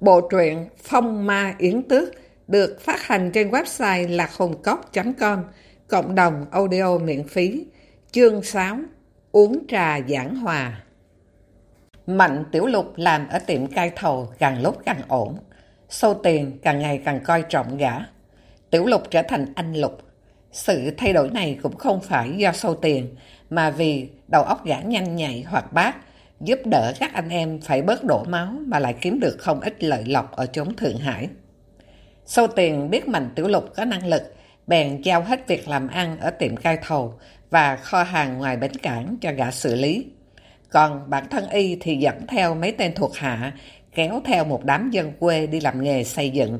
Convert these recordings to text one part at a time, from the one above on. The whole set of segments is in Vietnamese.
Bộ truyện Phong Ma Yến Tước được phát hành trên website lạchồngcốc.com, cộng đồng audio miễn phí, chương 6, uống trà giảng hòa. Mạnh Tiểu Lục làm ở tiệm cai thầu càng lúc càng ổn, sâu tiền càng ngày càng coi trọng gã. Tiểu Lục trở thành anh Lục. Sự thay đổi này cũng không phải do sâu tiền, mà vì đầu óc gã nhanh nhạy hoạt bát, giúp đỡ các anh em phải bớt đổ máu mà lại kiếm được không ít lợi lộc ở chốn Thượng Hải. Sâu tiền biết Mạnh Tiểu Lục có năng lực, bèn giao hết việc làm ăn ở tiệm cai thầu và kho hàng ngoài bến cảng cho gã xử lý. Còn bản thân y thì dẫn theo mấy tên thuộc hạ, kéo theo một đám dân quê đi làm nghề xây dựng.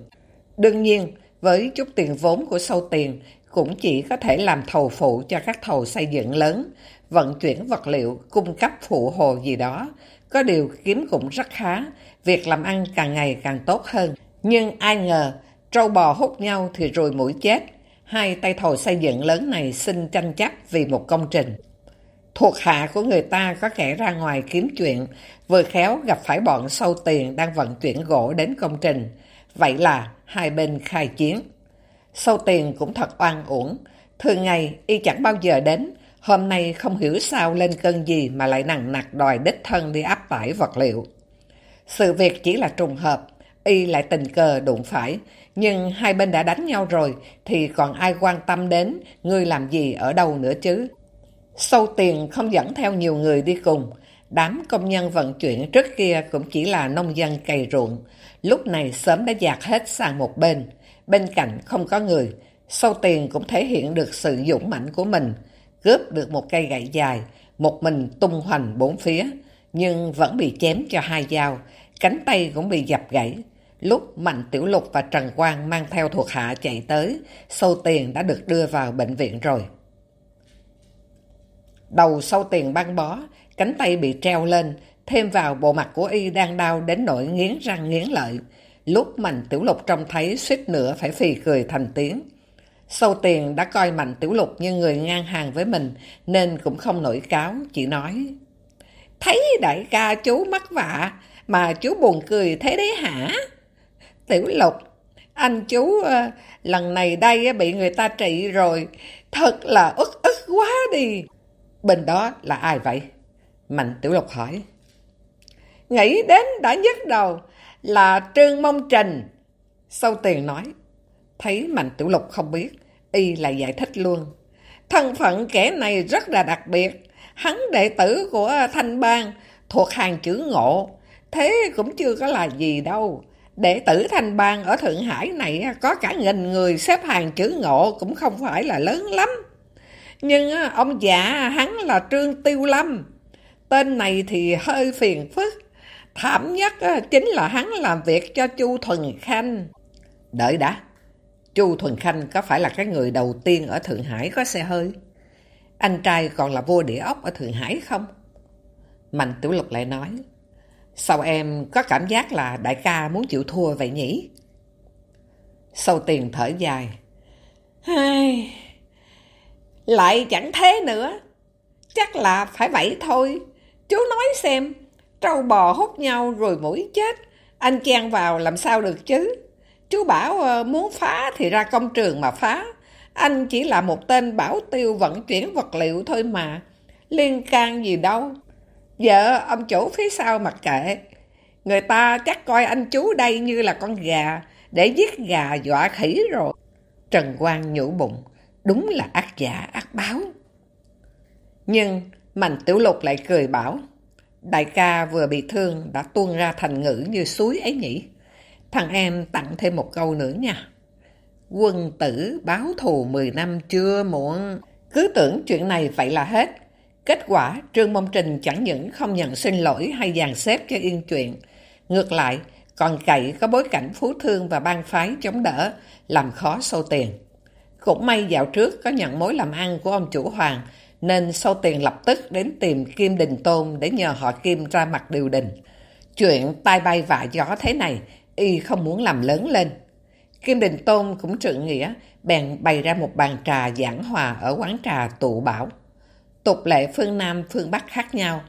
Đương nhiên, với chút tiền vốn của sâu tiền, cũng chỉ có thể làm thầu phụ cho các thầu xây dựng lớn, vận chuyển vật liệu, cung cấp phụ hồ gì đó. Có điều kiếm cũng rất khá, việc làm ăn càng ngày càng tốt hơn. Nhưng ai ngờ, trâu bò hút nhau thì rồi mũi chết. Hai tay thầu xây dựng lớn này xin tranh chấp vì một công trình. Thuộc hạ của người ta có kẻ ra ngoài kiếm chuyện, vừa khéo gặp phải bọn sâu tiền đang vận chuyển gỗ đến công trình. Vậy là hai bên khai chiến. Sâu tiền cũng thật oan uổng. Thường ngày y chẳng bao giờ đến, Hôm nay không hiểu sao lên cơn gì mà lại nặng nặc đòi đích thân đi áp tải vật liệu. Sự việc chỉ là trùng hợp, y lại tình cờ đụng phải, nhưng hai bên đã đánh nhau rồi thì còn ai quan tâm đến người làm gì ở đâu nữa chứ. Sâu tiền không dẫn theo nhiều người đi cùng, đám công nhân vận chuyển trước kia cũng chỉ là nông dân cày ruộng, lúc này sớm đã dạt hết sang một bên, bên cạnh không có người, sâu tiền cũng thể hiện được sự dũng mãnh của mình, cướp được một cây gậy dài, một mình tung hoành bốn phía, nhưng vẫn bị chém cho hai dao, cánh tay cũng bị dập gãy. Lúc Mạnh Tiểu Lục và Trần Quang mang theo thuộc hạ chạy tới, sâu tiền đã được đưa vào bệnh viện rồi. Đầu sâu tiền băng bó, cánh tay bị treo lên, thêm vào bộ mặt của y đang đau đến nỗi nghiến răng nghiến lợi. Lúc Mạnh Tiểu Lục trông thấy suýt nữa phải phì cười thành tiếng. Sâu tiền đã coi Mạnh Tiểu Lục như người ngang hàng với mình, nên cũng không nổi cáo, chỉ nói. Thấy đại ca chú mắc vạ, mà chú buồn cười thế đấy hả? Tiểu Lục, anh chú ờ, lần này đây bị người ta trị rồi, thật là ức ức quá đi. Bên đó là ai vậy? Mạnh Tiểu Lục hỏi. Nghĩ đến đã nhức đầu là Trương Mông Trình. Sâu tiền nói. Thấy Mạnh Tiểu Lục không biết, y lại giải thích luôn. Thân phận kẻ này rất là đặc biệt. Hắn đệ tử của Thanh Bang, thuộc hàng chữ ngộ. Thế cũng chưa có là gì đâu. Đệ tử Thanh Bang ở Thượng Hải này có cả nghìn người xếp hàng chữ ngộ cũng không phải là lớn lắm. Nhưng ờ, ông già hắn là Trương Tiêu Lâm. Tên này thì hơi phiền phức. Thảm nhất ờ, chính là hắn làm việc cho Chu Thuần Khanh. Đợi đã. Chu Thuần Khanh có phải là cái người đầu tiên ở Thượng Hải có xe hơi? Anh trai còn là vua địa ốc ở Thượng Hải không? Mạnh Tiểu Lục lại nói. Sao em có cảm giác là đại ca muốn chịu thua vậy nhỉ? Sâu tiền thở dài. Ai... Lại chẳng thế nữa. Chắc là phải vậy thôi. Chú nói xem, trâu bò hút nhau rồi mũi chết. Anh chen vào làm sao được chứ? Chú bảo ờ, muốn phá thì ra công trường mà phá. Anh chỉ là một tên bảo tiêu vận chuyển vật liệu thôi mà. Liên can gì đâu. Vợ ông chủ phía sau mặc kệ. Người ta chắc coi anh chú đây như là con gà, để giết gà dọa khỉ rồi. Trần Quang nhủ bụng. Đúng là ác giả, ác báo. Nhưng Mạnh Tiểu Lục lại cười bảo. Đại ca vừa bị thương đã tuôn ra thành ngữ như suối ấy nhỉ. Thằng em tặng thêm một câu nữa nha. Quân tử báo thù 10 năm chưa muộn. Cứ tưởng chuyện này vậy là hết. Kết quả Trương Mông Trình chẳng những không nhận xin lỗi hay dàn xếp cho yên chuyện. Ngược lại, còn cậy có bối cảnh phú thương và ban phái chống đỡ, làm khó sâu tiền. Cũng may dạo trước có nhận mối làm ăn của ông chủ Hoàng, nên sâu tiền lập tức đến tìm Kim Đình Tôn để nhờ họ Kim ra mặt điều đình. Chuyện tai bay vạ gió thế này y không muốn làm lớn lên. Kim Đình Tôn cũng trượng nghĩa, bèn bày ra một bàn trà giảng hòa ở quán trà tụ bảo. Tục lệ phương Nam, phương Bắc khác nhau.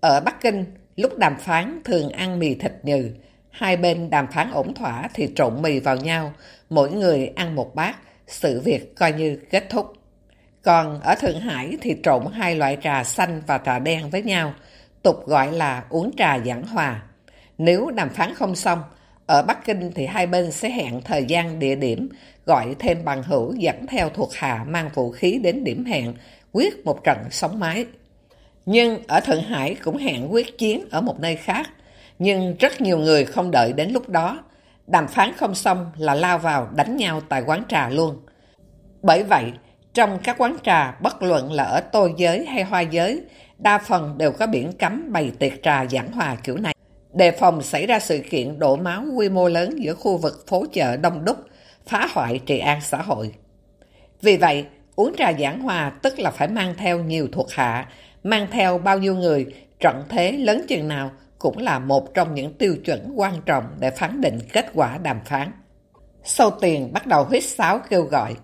Ở Bắc Kinh, lúc đàm phán thường ăn mì thịt nhừ, Hai bên đàm phán ổn thỏa thì trộn mì vào nhau, mỗi người ăn một bát, sự việc coi như kết thúc. Còn ở Thượng Hải thì trộn hai loại trà xanh và trà đen với nhau, tục gọi là uống trà giảng hòa. Nếu đàm phán không xong, ở Bắc Kinh thì hai bên sẽ hẹn thời gian địa điểm, gọi thêm bằng hữu dẫn theo thuộc hạ mang vũ khí đến điểm hẹn, quyết một trận sóng mái. Nhưng ở Thượng Hải cũng hẹn quyết chiến ở một nơi khác, nhưng rất nhiều người không đợi đến lúc đó. Đàm phán không xong là lao vào đánh nhau tại quán trà luôn. Bởi vậy, trong các quán trà, bất luận là ở tô giới hay hoa giới, đa phần đều có biển cấm bày tiệc trà giảng hòa kiểu này. Đề phòng xảy ra sự kiện đổ máu quy mô lớn giữa khu vực phố chợ đông đúc, phá hoại trị an xã hội. Vì vậy, uống trà giảng hòa tức là phải mang theo nhiều thuộc hạ, mang theo bao nhiêu người, trận thế lớn chừng nào cũng là một trong những tiêu chuẩn quan trọng để phán định kết quả đàm phán. Sâu tiền bắt đầu huyết sáo kêu gọi,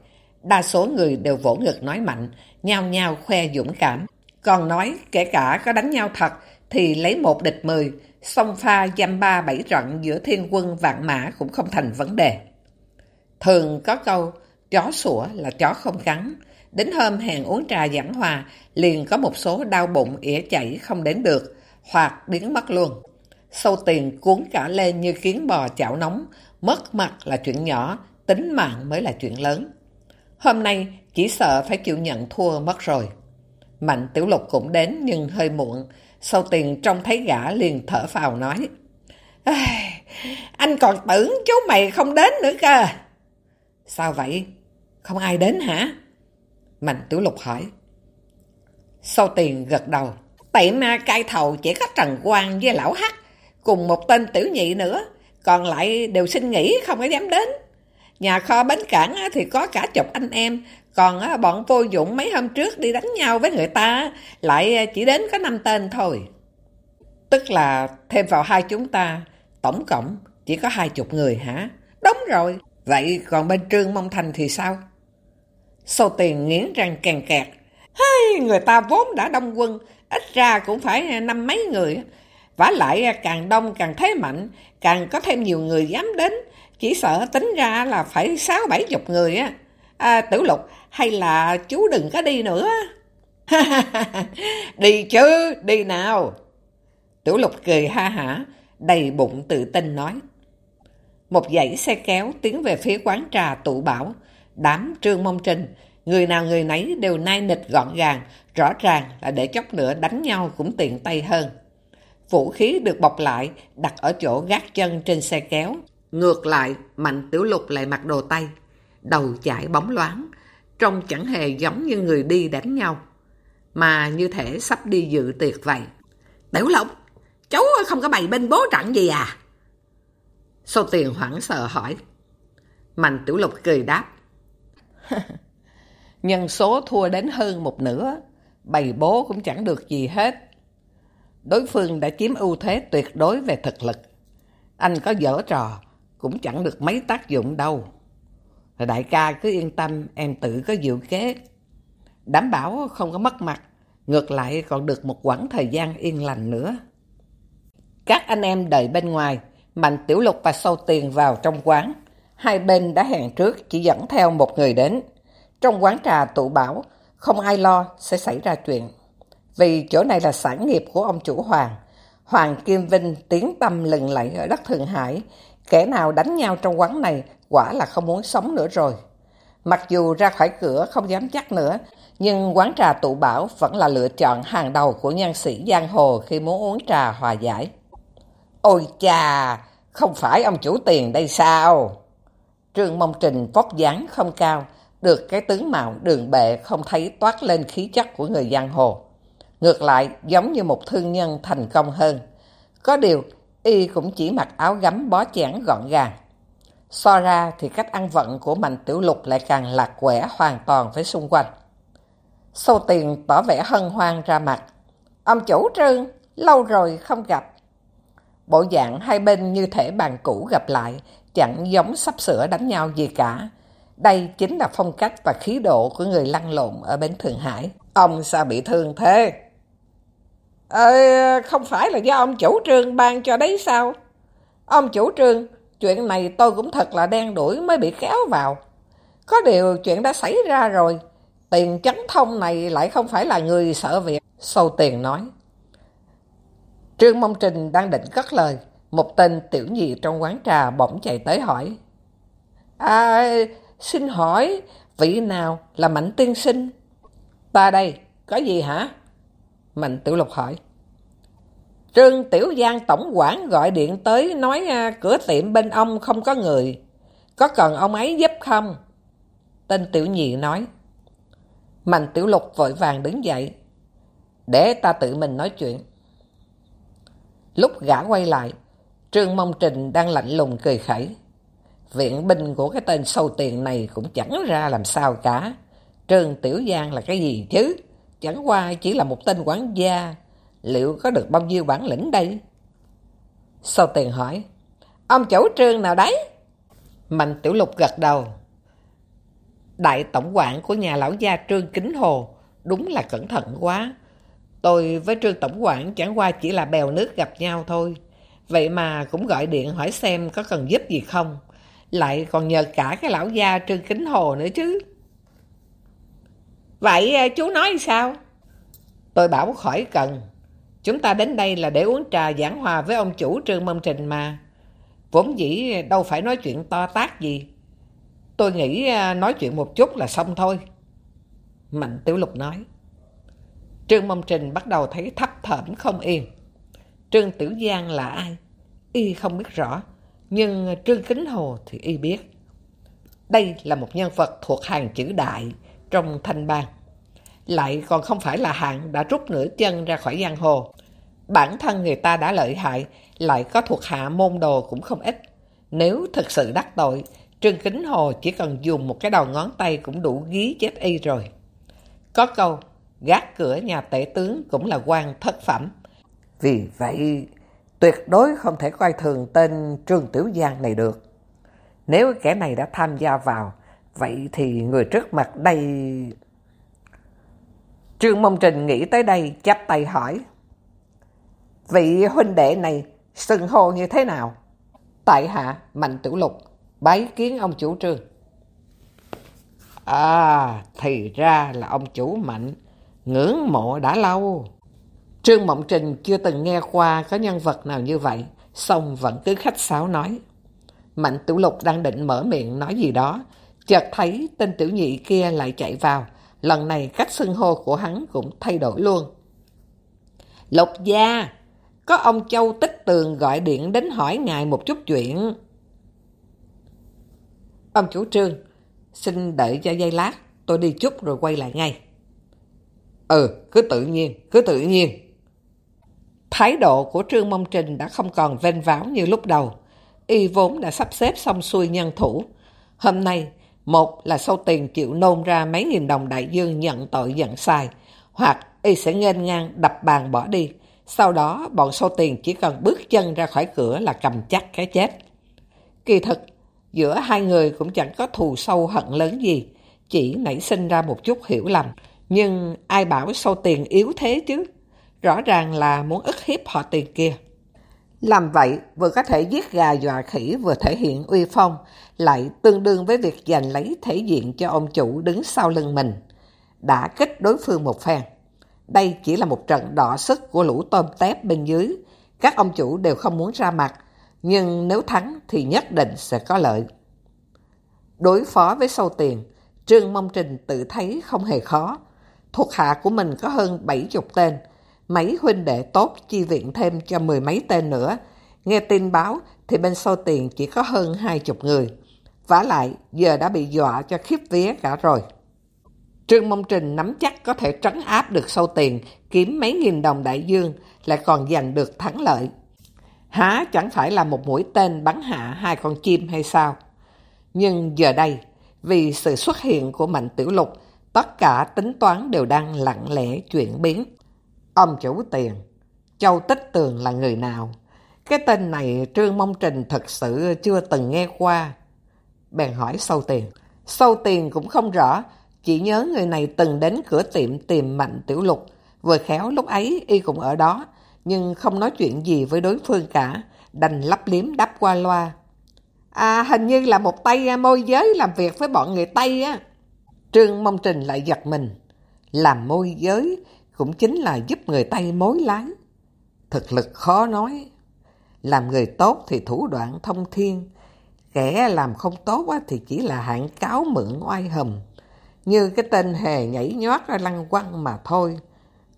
đa số người đều vỗ ngực nói mạnh, nhao nhao khoe dũng cảm. Còn nói kể cả có đánh nhau thật thì lấy một địch mười, song pha dăm ba bảy trận giữa thiên quân vạn mã cũng không thành vấn đề. Thường có câu, chó sủa là chó không cắn. Đến hôm hẹn uống trà giảng hòa, liền có một số đau bụng ỉa chảy không đến được, hoặc biến mất luôn. Sâu tiền cuốn cả lên như kiến bò chảo nóng, mất mặt là chuyện nhỏ, tính mạng mới là chuyện lớn. Hôm nay chỉ sợ phải chịu nhận thua mất rồi. Mạnh Tiểu Lục cũng đến nhưng hơi muộn, Sâu tiền trông thấy gã liền thở phào nói. Anh còn tưởng chú mày không đến nữa cơ. Sao vậy? Không ai đến hả? Mạnh Tiểu Lục hỏi. Sâu tiền gật đầu. Tiệm cai thầu chỉ có Trần Quang với Lão Hắc, cùng một tên tiểu nhị nữa, còn lại đều xin nghỉ không có dám đến. Nhà kho bến cảng thì có cả chục anh em, còn bọn vô dụng mấy hôm trước đi đánh nhau với người ta, lại à, chỉ đến có 5 tên thôi. Tức là thêm vào hai chúng ta, tổng cộng chỉ có hai chục người hả? Đúng rồi, vậy còn bên Trương Mông Thành thì sao? Sô tiền nghiến răng kèn kẹt. Hey, người ta vốn đã đông quân, ít ra cũng phải à, năm mấy người. vả lại à, càng đông càng thế mạnh, càng có thêm nhiều người dám đến. Chỉ sợ tính ra là phải sáu bảy chục người á. À, tiểu lục, hay là chú đừng có đi nữa. đi chứ, đi nào. Tiểu lục cười ha hả, đầy bụng tự tin nói. Một dãy xe kéo tiến về phía quán trà tụ bảo, đám trương mông trình, người nào người nấy đều nai nịch gọn gàng, rõ ràng là để chốc nữa đánh nhau cũng tiện tay hơn. Vũ khí được bọc lại, đặt ở chỗ gác chân trên xe kéo. Ngược lại, Mạnh Tiểu Lục lại mặc đồ tay, đầu chạy bóng loáng, trông chẳng hề giống như người đi đánh nhau, mà như thể sắp đi dự tiệc vậy. Tiểu Lục, cháu không có bày bên bố trận gì à? Sâu tiền hoảng sợ hỏi. Mạnh Tiểu Lục cười đáp. Nhân số thua đến hơn một nửa, bày bố cũng chẳng được gì hết. Đối phương đã chiếm ưu thế tuyệt đối về thực lực. Anh có dở trò, cũng chẳng được mấy tác dụng đâu. Đại ca cứ yên tâm, em tự có dự kế. Đảm bảo không có mất mặt, ngược lại còn được một quãng thời gian yên lành nữa. Các anh em đợi bên ngoài, Mạnh Tiểu Lục và Sâu Tiền vào trong quán. Hai bên đã hẹn trước chỉ dẫn theo một người đến. Trong quán trà tụ bảo, không ai lo sẽ xảy ra chuyện. Vì chỗ này là sản nghiệp của ông chủ Hoàng. Hoàng Kim Vinh tiếng tâm lừng lẫy ở đất Thượng Hải. Kẻ nào đánh nhau trong quán này quả là không muốn sống nữa rồi. Mặc dù ra khỏi cửa không dám chắc nữa, nhưng quán trà tụ bảo vẫn là lựa chọn hàng đầu của nhân sĩ giang hồ khi muốn uống trà hòa giải. Ôi chà, không phải ông chủ tiền đây sao? Trương Mông Trình vóc dáng không cao, được cái tướng mạo đường bệ không thấy toát lên khí chất của người giang hồ. Ngược lại, giống như một thương nhân thành công hơn. Có điều, y cũng chỉ mặc áo gấm bó chén gọn gàng. So ra thì cách ăn vận của Mạnh Tiểu Lục lại càng lạc quẻ hoàn toàn với xung quanh. Sâu tiền tỏ vẻ hân hoan ra mặt. Ông chủ trương, lâu rồi không gặp. Bộ dạng hai bên như thể bàn cũ gặp lại, chẳng giống sắp sửa đánh nhau gì cả. Đây chính là phong cách và khí độ của người lăn lộn ở bên Thượng Hải. Ông sao bị thương thế? Ờ, không phải là do ông chủ trương ban cho đấy sao? Ông chủ trương, chuyện này tôi cũng thật là đen đuổi mới bị kéo vào. Có điều chuyện đã xảy ra rồi. Tiền chấn thông này lại không phải là người sợ việc. Sâu tiền nói. Trương Mông Trình đang định cất lời. Một tên tiểu nhị trong quán trà bỗng chạy tới hỏi. À, xin hỏi, vị nào là Mạnh Tiên Sinh? Ta đây, có gì hả? Mạnh Tiểu Lục hỏi. Trương Tiểu Giang Tổng quản gọi điện tới nói à, cửa tiệm bên ông không có người. Có cần ông ấy giúp không? Tên Tiểu Nhị nói. Mạnh Tiểu Lục vội vàng đứng dậy. Để ta tự mình nói chuyện. Lúc gã quay lại, Trương Mông Trình đang lạnh lùng cười khẩy. Viện binh của cái tên sâu tiền này cũng chẳng ra làm sao cả. Trương Tiểu Giang là cái gì chứ? Chẳng qua chỉ là một tên quản gia. Liệu có được bao nhiêu bản lĩnh đây? sau tiền hỏi. Ông chủ trương nào đấy? Mạnh Tiểu Lục gật đầu. Đại tổng quản của nhà lão gia Trương Kính Hồ đúng là cẩn thận quá. Tôi với Trương Tổng quản chẳng qua chỉ là bèo nước gặp nhau thôi. Vậy mà cũng gọi điện hỏi xem có cần giúp gì không. Lại còn nhờ cả cái lão gia Trương Kính Hồ nữa chứ. Vậy à, chú nói sao? Tôi bảo khỏi cần. Chúng ta đến đây là để uống trà giảng hòa với ông chủ Trương Mông Trình mà. Vốn dĩ đâu phải nói chuyện to tác gì. Tôi nghĩ à, nói chuyện một chút là xong thôi. Mạnh Tiểu Lục nói. Trương Mông Trình bắt đầu thấy thấp thởm không yên. Trương Tiểu Giang là ai? Y không biết rõ, nhưng Trương Kính Hồ thì Y biết. Đây là một nhân vật thuộc hàng chữ đại trong thanh bang. Lại còn không phải là hạng đã rút nửa chân ra khỏi giang hồ. Bản thân người ta đã lợi hại, lại có thuộc hạ môn đồ cũng không ít. Nếu thực sự đắc tội, Trương Kính Hồ chỉ cần dùng một cái đầu ngón tay cũng đủ ghi chết y rồi. Có câu, gác cửa nhà tể tướng cũng là quan thất phẩm. Vì vậy, tuyệt đối không thể coi thường tên Trương Tiểu Giang này được. Nếu kẻ này đã tham gia vào, vậy thì người trước mặt đây... Trương Mông Trình nghĩ tới đây, chắp tay hỏi. Vị huynh đệ này xưng hô như thế nào? Tại hạ Mạnh Tiểu Lục, bái kiến ông chủ trương. À, thì ra là ông chủ Mạnh, ngưỡng mộ đã lâu. Trương Mộng Trình chưa từng nghe qua có nhân vật nào như vậy, xong vẫn cứ khách sáo nói. Mạnh Tiểu Lục đang định mở miệng nói gì đó, chợt thấy tên tiểu nhị kia lại chạy vào, lần này cách xưng hô của hắn cũng thay đổi luôn. Lục gia, có ông Châu Tích Tường gọi điện đến hỏi ngài một chút chuyện. Ông chủ trương, xin đợi cho giây lát, tôi đi chút rồi quay lại ngay. Ừ, cứ tự nhiên, cứ tự nhiên. Thái độ của Trương Mông Trình đã không còn ven váo như lúc đầu. Y vốn đã sắp xếp xong xuôi nhân thủ. Hôm nay, một là sâu tiền chịu nôn ra mấy nghìn đồng đại dương nhận tội nhận sai, hoặc Y sẽ nghênh ngang đập bàn bỏ đi. Sau đó, bọn sâu tiền chỉ cần bước chân ra khỏi cửa là cầm chắc cái chết. Kỳ thực, giữa hai người cũng chẳng có thù sâu hận lớn gì, chỉ nảy sinh ra một chút hiểu lầm. Nhưng ai bảo sâu tiền yếu thế chứ? Rõ ràng là muốn ức hiếp họ tiền kia. Làm vậy vừa có thể giết gà dọa khỉ vừa thể hiện uy phong, lại tương đương với việc giành lấy thể diện cho ông chủ đứng sau lưng mình. Đã kích đối phương một phen. Đây chỉ là một trận đỏ sức của lũ tôm tép bên dưới. Các ông chủ đều không muốn ra mặt, nhưng nếu thắng thì nhất định sẽ có lợi. Đối phó với sâu tiền, Trương Mông Trình tự thấy không hề khó. Thuộc hạ của mình có hơn 70 tên, mấy huynh đệ tốt chi viện thêm cho mười mấy tên nữa. Nghe tin báo thì bên sau tiền chỉ có hơn hai chục người. vả lại giờ đã bị dọa cho khiếp vía cả rồi. Trương Mông Trình nắm chắc có thể trấn áp được sâu tiền, kiếm mấy nghìn đồng đại dương, lại còn giành được thắng lợi. Há chẳng phải là một mũi tên bắn hạ hai con chim hay sao? Nhưng giờ đây, vì sự xuất hiện của Mạnh Tiểu Lục, tất cả tính toán đều đang lặng lẽ chuyển biến. Ông chủ tiền, Châu Tích Tường là người nào? Cái tên này Trương Mông Trình thật sự chưa từng nghe qua. Bèn hỏi sâu tiền. Sâu tiền cũng không rõ, chỉ nhớ người này từng đến cửa tiệm tìm Mạnh Tiểu Lục. Vừa khéo lúc ấy y cũng ở đó, nhưng không nói chuyện gì với đối phương cả. đành lấp liếm đắp qua loa. À, hình như là một tay môi giới làm việc với bọn người Tây á. Trương Mông Trình lại giật mình. Làm môi giới cũng chính là giúp người Tây mối lái. Thực lực khó nói. Làm người tốt thì thủ đoạn thông thiên. Kẻ làm không tốt thì chỉ là hạng cáo mượn oai hầm. Như cái tên hề nhảy nhót ra lăng quăng mà thôi.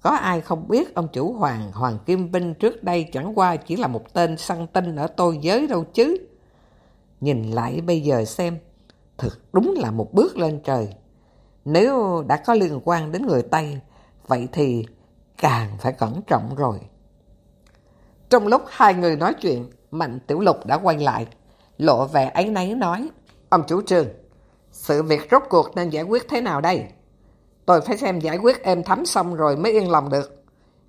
Có ai không biết ông chủ Hoàng, Hoàng Kim Vinh trước đây chẳng qua chỉ là một tên săn tinh ở tôi giới đâu chứ. Nhìn lại bây giờ xem, thật đúng là một bước lên trời. Nếu đã có liên quan đến người Tây, vậy thì càng phải cẩn trọng rồi. Trong lúc hai người nói chuyện, Mạnh Tiểu Lục đã quay lại, lộ vẻ ấy nấy nói, Ông chủ trường, sự việc rốt cuộc nên giải quyết thế nào đây? Tôi phải xem giải quyết êm thấm xong rồi mới yên lòng được.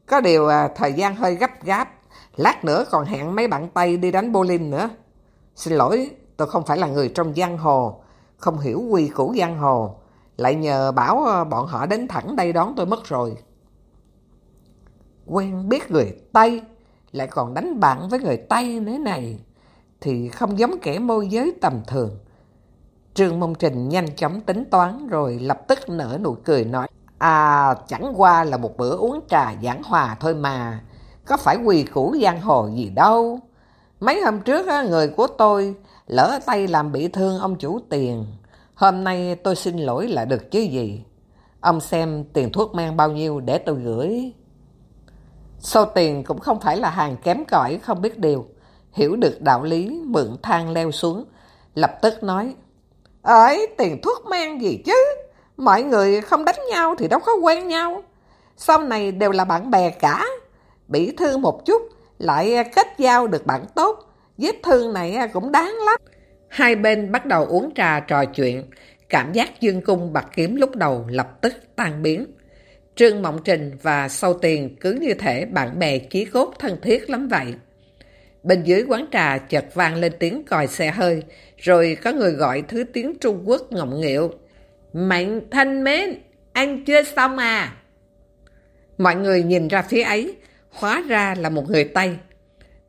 Có điều à, thời gian hơi gấp gáp, lát nữa còn hẹn mấy bạn Tây đi đánh bowling nữa. Xin lỗi, tôi không phải là người trong giang hồ, không hiểu quy củ giang hồ. Lại nhờ bảo ờ, bọn họ đến thẳng đây đón tôi mất rồi. Quen biết người Tây, lại còn đánh bạn với người Tây nữa này, thì không giống kẻ môi giới tầm thường. Trương Mông Trình nhanh chóng tính toán rồi lập tức nở nụ cười nói À chẳng qua là một bữa uống trà giảng hòa thôi mà Có phải quỳ củ giang hồ gì đâu Mấy hôm trước người của tôi lỡ tay làm bị thương ông chủ tiền Hôm nay tôi xin lỗi là được chứ gì Ông xem tiền thuốc men bao nhiêu để tôi gửi Sau tiền cũng không phải là hàng kém cỏi không biết điều Hiểu được đạo lý mượn thang leo xuống Lập tức nói Ấy, tiền thuốc men gì chứ? Mọi người không đánh nhau thì đâu có quen nhau. Sau này đều là bạn bè cả. Bị thương một chút, lại kết giao được bạn tốt. Vết thương này cũng đáng lắm. Hai bên bắt đầu uống trà trò chuyện. Cảm giác dương cung bạc kiếm lúc đầu lập tức tan biến. Trương Mộng Trình và Sâu Tiền cứ như thể bạn bè chí cốt thân thiết lắm vậy. Bên dưới quán trà chợt vang lên tiếng còi xe hơi, rồi có người gọi thứ tiếng Trung Quốc ngọng nghịu. Mạnh thân mến, ăn chưa xong à? Mọi người nhìn ra phía ấy, hóa ra là một người Tây.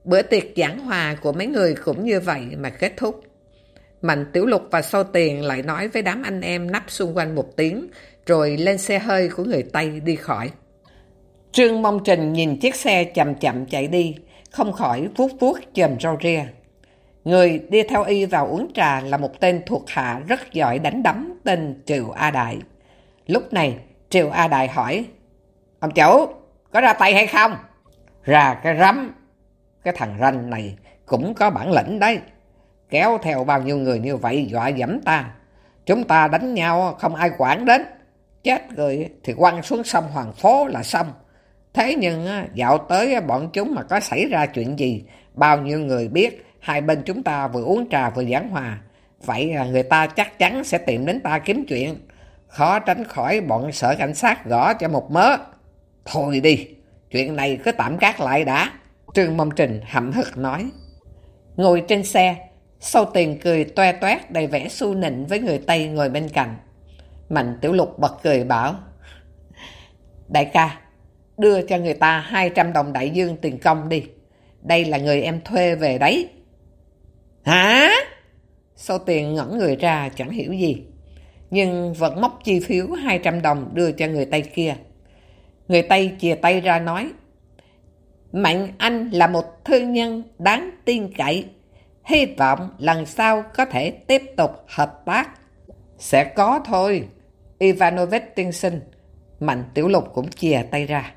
Bữa tiệc giảng hòa của mấy người cũng như vậy mà kết thúc. Mạnh Tiểu Lục và Sâu Tiền lại nói với đám anh em nắp xung quanh một tiếng, rồi lên xe hơi của người Tây đi khỏi. Trương Mông Trình nhìn chiếc xe chậm chậm chạy đi, không khỏi vuốt vuốt chầm rau ria. Người đi theo y vào uống trà là một tên thuộc hạ rất giỏi đánh đấm tên Triều A Đại. Lúc này, Triều A Đại hỏi, Ông chủ, có ra tay hay không? Ra cái rắm, cái thằng ranh này cũng có bản lĩnh đấy. Kéo theo bao nhiêu người như vậy dọa dẫm ta. Chúng ta đánh nhau không ai quản đến. Chết rồi thì quăng xuống sông Hoàng Phố là xong. Thế nhưng dạo tới bọn chúng mà có xảy ra chuyện gì, bao nhiêu người biết hai bên chúng ta vừa uống trà vừa giảng hòa. Vậy người ta chắc chắn sẽ tìm đến ta kiếm chuyện. Khó tránh khỏi bọn sở cảnh sát gõ cho một mớ. Thôi đi, chuyện này cứ tạm gác lại đã. Trương Mông Trình hậm hực nói. Ngồi trên xe, sâu tiền cười toe toét đầy vẻ su nịnh với người Tây ngồi bên cạnh. Mạnh Tiểu Lục bật cười bảo. Đại ca, đưa cho người ta 200 đồng đại dương tiền công đi. Đây là người em thuê về đấy. Hả? sau tiền ngẩn người ra chẳng hiểu gì. Nhưng vẫn móc chi phiếu 200 đồng đưa cho người Tây kia. Người Tây chìa tay ra nói. Mạnh Anh là một thương nhân đáng tin cậy. Hy vọng lần sau có thể tiếp tục hợp tác. Sẽ có thôi. Ivanovich tiên sinh. Mạnh Tiểu Lục cũng chìa tay ra.